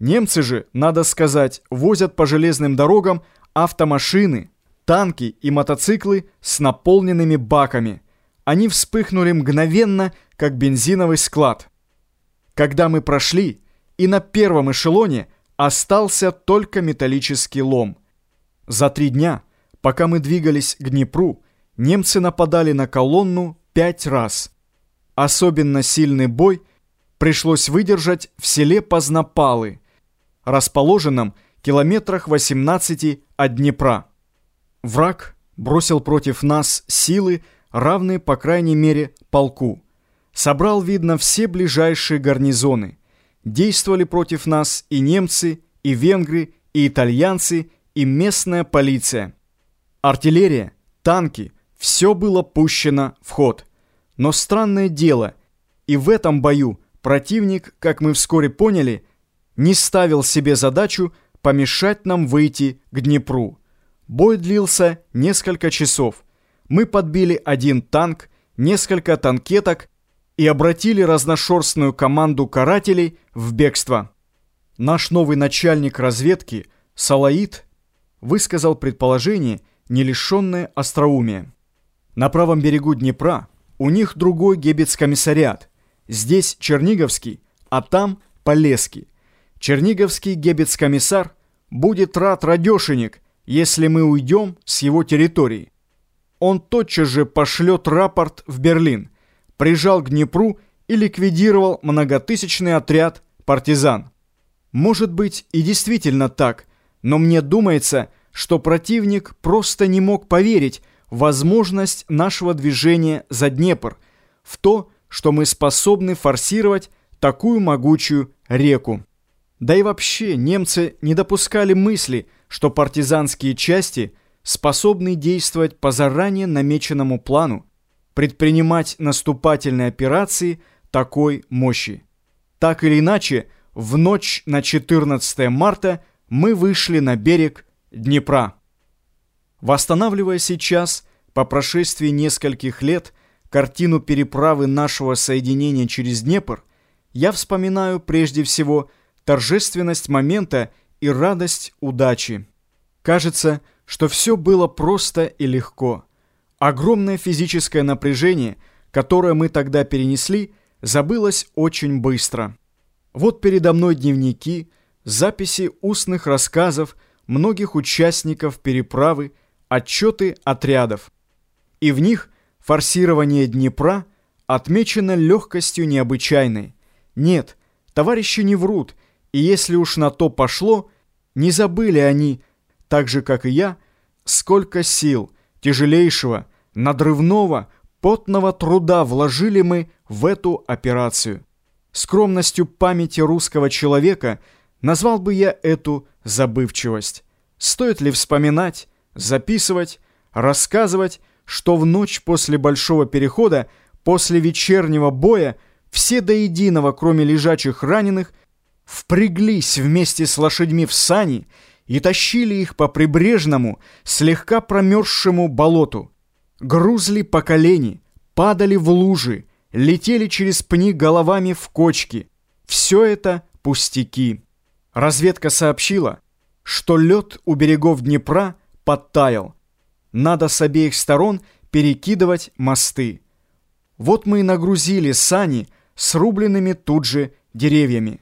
Немцы же, надо сказать, возят по железным дорогам автомашины, танки и мотоциклы с наполненными баками. Они вспыхнули мгновенно, как бензиновый склад. Когда мы прошли, и на первом эшелоне остался только металлический лом. За три дня, пока мы двигались к Днепру, немцы нападали на колонну пять раз. Особенно сильный бой пришлось выдержать в селе Познапалы – расположенном километрах 18 от Днепра. Враг бросил против нас силы, равные, по крайней мере, полку. Собрал, видно, все ближайшие гарнизоны. Действовали против нас и немцы, и венгры, и итальянцы, и местная полиция. Артиллерия, танки, все было пущено в ход. Но странное дело, и в этом бою противник, как мы вскоре поняли, не ставил себе задачу помешать нам выйти к Днепру. Бой длился несколько часов. Мы подбили один танк, несколько танкеток и обратили разношерстную команду карателей в бегство. Наш новый начальник разведки, Салаид, высказал предположение, не лишенное остроумия. На правом берегу Днепра у них другой гебец-комиссариат. Здесь Черниговский, а там Полесский. Черниговский гебец-комиссар будет рад радешенек, если мы уйдем с его территории. Он тотчас же пошлет рапорт в Берлин, прижал к Днепру и ликвидировал многотысячный отряд партизан. Может быть и действительно так, но мне думается, что противник просто не мог поверить в возможность нашего движения за Днепр, в то, что мы способны форсировать такую могучую реку. Да и вообще немцы не допускали мысли, что партизанские части способны действовать по заранее намеченному плану, предпринимать наступательные операции такой мощи. Так или иначе, в ночь на 14 марта мы вышли на берег Днепра. Восстанавливая сейчас, по прошествии нескольких лет, картину переправы нашего соединения через Днепр, я вспоминаю прежде всего торжественность момента и радость удачи. Кажется, что все было просто и легко. Огромное физическое напряжение, которое мы тогда перенесли, забылось очень быстро. Вот передо мной дневники, записи устных рассказов многих участников переправы, отчеты отрядов. И в них форсирование Днепра отмечено легкостью необычайной. Нет, товарищи не врут – и если уж на то пошло, не забыли они, так же, как и я, сколько сил, тяжелейшего, надрывного, потного труда вложили мы в эту операцию. Скромностью памяти русского человека назвал бы я эту забывчивость. Стоит ли вспоминать, записывать, рассказывать, что в ночь после большого перехода, после вечернего боя, все до единого, кроме лежачих раненых, впряглись вместе с лошадьми в сани и тащили их по прибрежному, слегка промерзшему болоту. Грузли по колени, падали в лужи, летели через пни головами в кочки. Все это пустяки. Разведка сообщила, что лед у берегов Днепра подтаял. Надо с обеих сторон перекидывать мосты. Вот мы и нагрузили сани с рубленными тут же деревьями.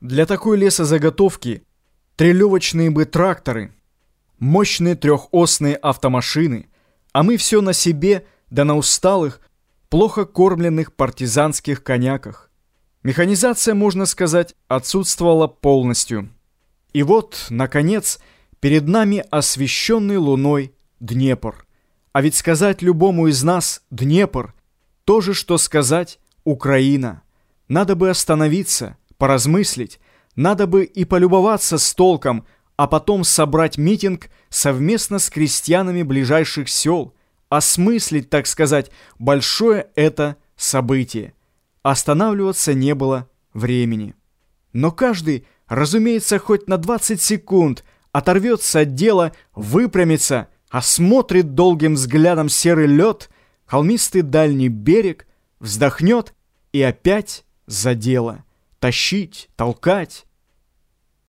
Для такой лесозаготовки трелевочные бы тракторы, мощные трехосные автомашины, а мы все на себе да на усталых, плохо кормленных партизанских коняках. Механизация, можно сказать, отсутствовала полностью. И вот, наконец, перед нами освещенный луной Днепр. А ведь сказать любому из нас «Днепр» — то же, что сказать «Украина». Надо бы остановиться — поразмыслить, надо бы и полюбоваться с толком, а потом собрать митинг совместно с крестьянами ближайших сел, осмыслить, так сказать, большое это событие. Останавливаться не было времени. Но каждый, разумеется, хоть на 20 секунд оторвется от дела, выпрямится, осмотрит долгим взглядом серый лед, холмистый дальний берег, вздохнет и опять за дело тащить, толкать,